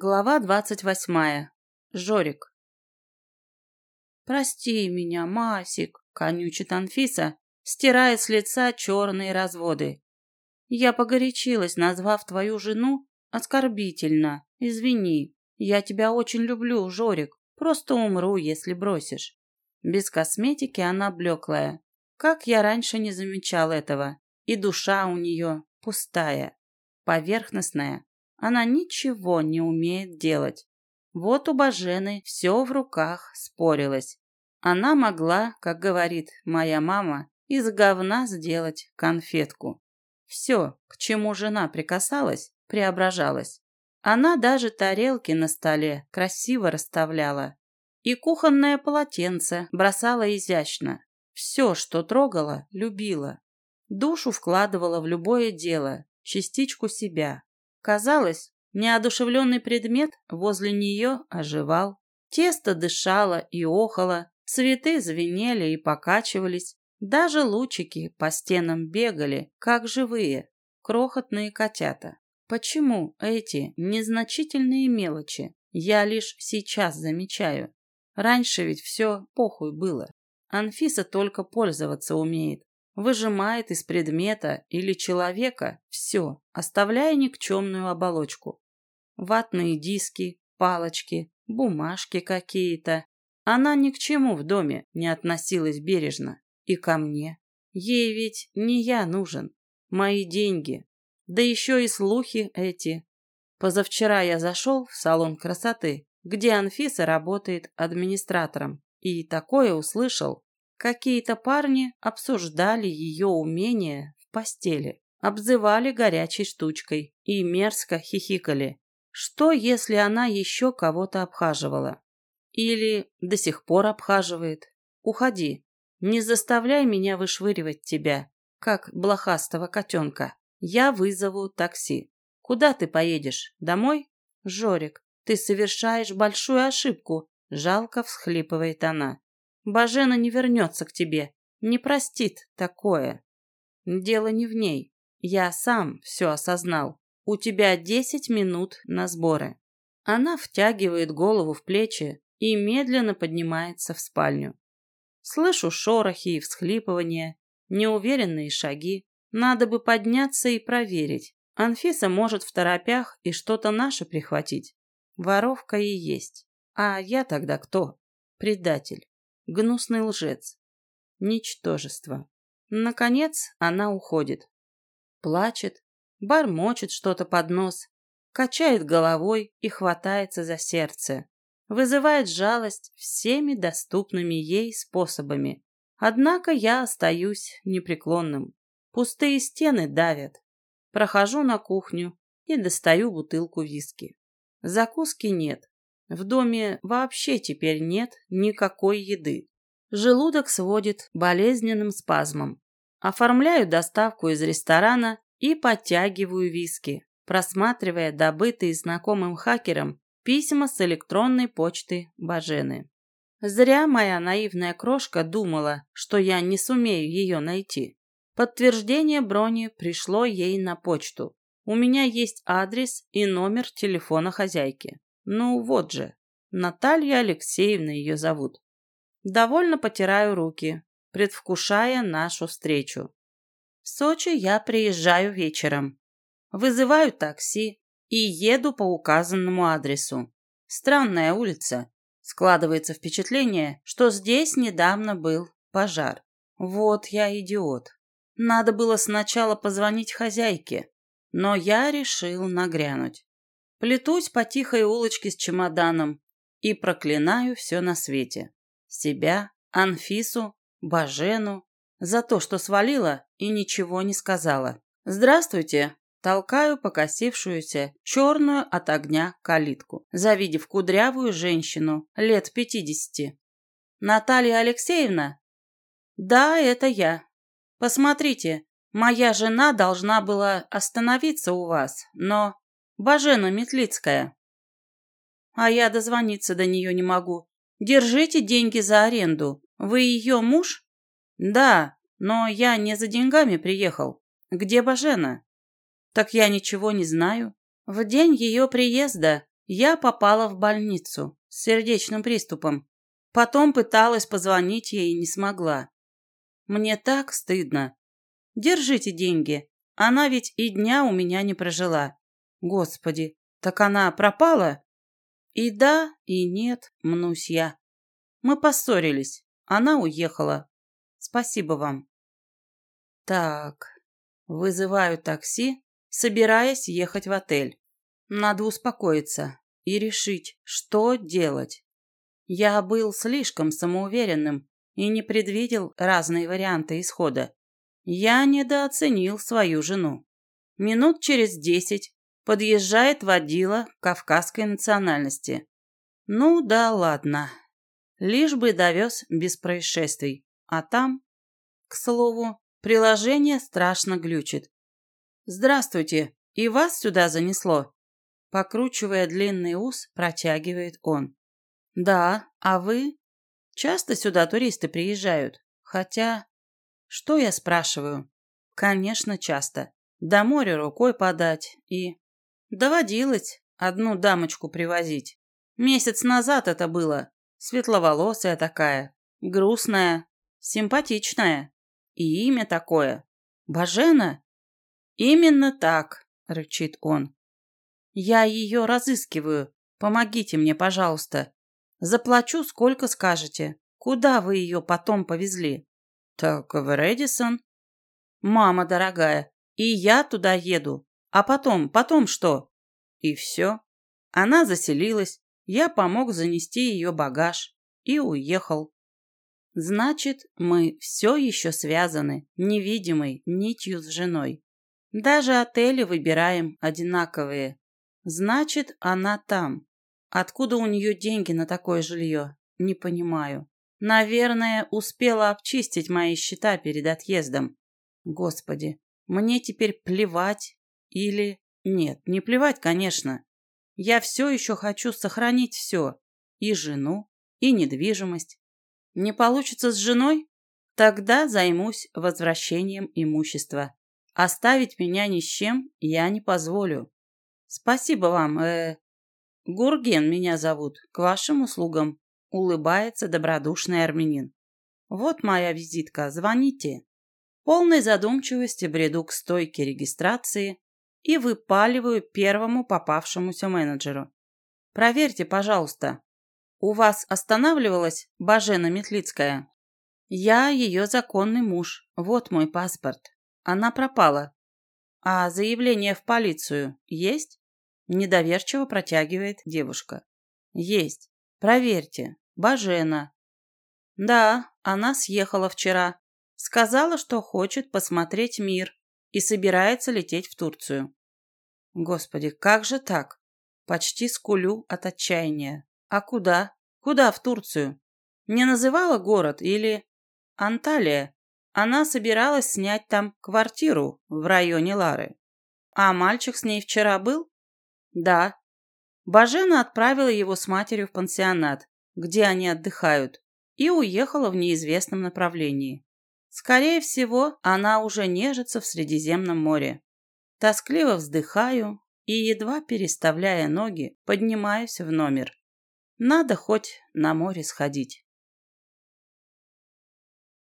Глава двадцать восьмая. Жорик. «Прости меня, Масик», — конючит Анфиса, стирая с лица черные разводы. «Я погорячилась, назвав твою жену оскорбительно. Извини, я тебя очень люблю, Жорик. Просто умру, если бросишь». Без косметики она блеклая. Как я раньше не замечал этого. И душа у нее пустая, поверхностная, она ничего не умеет делать. Вот у Бажены все в руках спорилось. Она могла, как говорит моя мама, из говна сделать конфетку. Все, к чему жена прикасалась, преображалось. Она даже тарелки на столе красиво расставляла. И кухонное полотенце бросала изящно. Все, что трогала, любила. Душу вкладывала в любое дело, частичку себя. Казалось, неодушевленный предмет возле нее оживал. Тесто дышало и охало, цветы звенели и покачивались, даже лучики по стенам бегали, как живые, крохотные котята. Почему эти незначительные мелочи я лишь сейчас замечаю? Раньше ведь все похуй было. Анфиса только пользоваться умеет выжимает из предмета или человека все, оставляя никчемную оболочку. Ватные диски, палочки, бумажки какие-то. Она ни к чему в доме не относилась бережно. И ко мне. Ей ведь не я нужен. Мои деньги. Да еще и слухи эти. Позавчера я зашел в салон красоты, где Анфиса работает администратором, и такое услышал, Какие-то парни обсуждали ее умения в постели, обзывали горячей штучкой и мерзко хихикали. Что, если она еще кого-то обхаживала? Или до сих пор обхаживает? Уходи. Не заставляй меня вышвыривать тебя, как блохастого котенка. Я вызову такси. Куда ты поедешь? Домой? Жорик, ты совершаешь большую ошибку. Жалко всхлипывает она. Бажена не вернется к тебе, не простит такое. Дело не в ней. Я сам все осознал. У тебя десять минут на сборы. Она втягивает голову в плечи и медленно поднимается в спальню. Слышу шорохи и всхлипывания, неуверенные шаги. Надо бы подняться и проверить. Анфиса может в торопях и что-то наше прихватить. Воровка и есть. А я тогда кто? Предатель. Гнусный лжец. Ничтожество. Наконец она уходит. Плачет, бормочет что-то под нос, качает головой и хватается за сердце. Вызывает жалость всеми доступными ей способами. Однако я остаюсь непреклонным. Пустые стены давят. Прохожу на кухню и достаю бутылку виски. Закуски нет. В доме вообще теперь нет никакой еды. Желудок сводит болезненным спазмом. Оформляю доставку из ресторана и подтягиваю виски, просматривая добытые знакомым хакером письма с электронной почты Бажены. Зря моя наивная крошка думала, что я не сумею ее найти. Подтверждение брони пришло ей на почту. У меня есть адрес и номер телефона хозяйки. Ну вот же, Наталья Алексеевна ее зовут. Довольно потираю руки, предвкушая нашу встречу. В Сочи я приезжаю вечером. Вызываю такси и еду по указанному адресу. Странная улица. Складывается впечатление, что здесь недавно был пожар. Вот я идиот. Надо было сначала позвонить хозяйке, но я решил нагрянуть. Плетусь по тихой улочке с чемоданом и проклинаю все на свете. Себя, Анфису, Бажену за то, что свалила и ничего не сказала. «Здравствуйте!» Толкаю покосившуюся, черную от огня калитку, завидев кудрявую женщину лет пятидесяти. «Наталья Алексеевна?» «Да, это я. Посмотрите, моя жена должна была остановиться у вас, но Бажена Метлицкая. А я дозвониться до нее не могу. Держите деньги за аренду. Вы ее муж? Да, но я не за деньгами приехал. Где Бажена? Так я ничего не знаю. В день ее приезда Я попала в больницу с сердечным приступом. Потом пыталась позвонить ей и не смогла. Мне так стыдно. Держите деньги. Она ведь и дня у меня не прожила. Господи, так она пропала? И да, и нет, мнусь я. Мы поссорились. Она уехала. Спасибо вам. Так, вызываю такси, собираясь ехать в отель. Надо успокоиться и решить, что делать. Я был слишком самоуверенным и не предвидел разные варианты исхода. Я недооценил свою жену. Минут через десять подъезжает водила кавказской национальности. Ну да ладно. Лишь бы довез без происшествий. А там, к слову, приложение страшно глючит. «Здравствуйте, и вас сюда занесло?» Покручивая длинный ус, протягивает он. «Да, а вы?» «Часто сюда туристы приезжают. Хотя...» «Что я спрашиваю?» «Конечно, часто. До моря рукой подать и...» Доводилось одну дамочку привозить. Месяц назад это было. Светловолосая такая, грустная, симпатичная. И имя такое. Бажена? Именно так, рычит он. Я ее разыскиваю. Помогите мне, пожалуйста. Заплачу, сколько скажете. Куда вы ее потом повезли? Так, в Редисон. Мама дорогая, и я туда еду. А потом, потом что? И все. Она заселилась, я помог занести ее багаж и уехал. Значит, мы все еще связаны невидимой нитью с женой. Даже отели выбираем одинаковые. Значит, она там. Откуда у нее деньги на такое жилье? Не понимаю. Наверное, успела обчистить мои счета перед отъездом. Господи, мне теперь плевать, или... Нет, не плевать, конечно. Я все еще хочу сохранить все. И жену, и недвижимость. Не получится с женой? Тогда займусь возвращением имущества. Оставить меня ни с чем я не позволю. Спасибо вам, э... Гурген меня зовут, к вашим услугам. Улыбается добродушный армянин. Вот моя визитка, звоните. Полной задумчивости бреду к стойке регистрации, и выпаливаю первому попавшемуся менеджеру. Проверьте, пожалуйста. У вас останавливалась Бажена Метлицкая? Я ее законный муж. Вот мой паспорт. Она пропала. А заявление в полицию есть? Недоверчиво протягивает девушка. Есть. Проверьте. Бажена. Да, она съехала вчера. Сказала, что хочет посмотреть мир и собирается лететь в Турцию. Господи, как же так? Почти скулю от отчаяния. А куда? Куда в Турцию? Не называла город или... Анталия. Она собиралась снять там квартиру в районе Лары. А мальчик с ней вчера был? Да. Бажена отправила его с матерью в пансионат, где они отдыхают, и уехала в неизвестном направлении. Скорее всего, она уже нежится в Средиземном море. Тоскливо вздыхаю и, едва переставляя ноги, поднимаюсь в номер. Надо хоть на море сходить.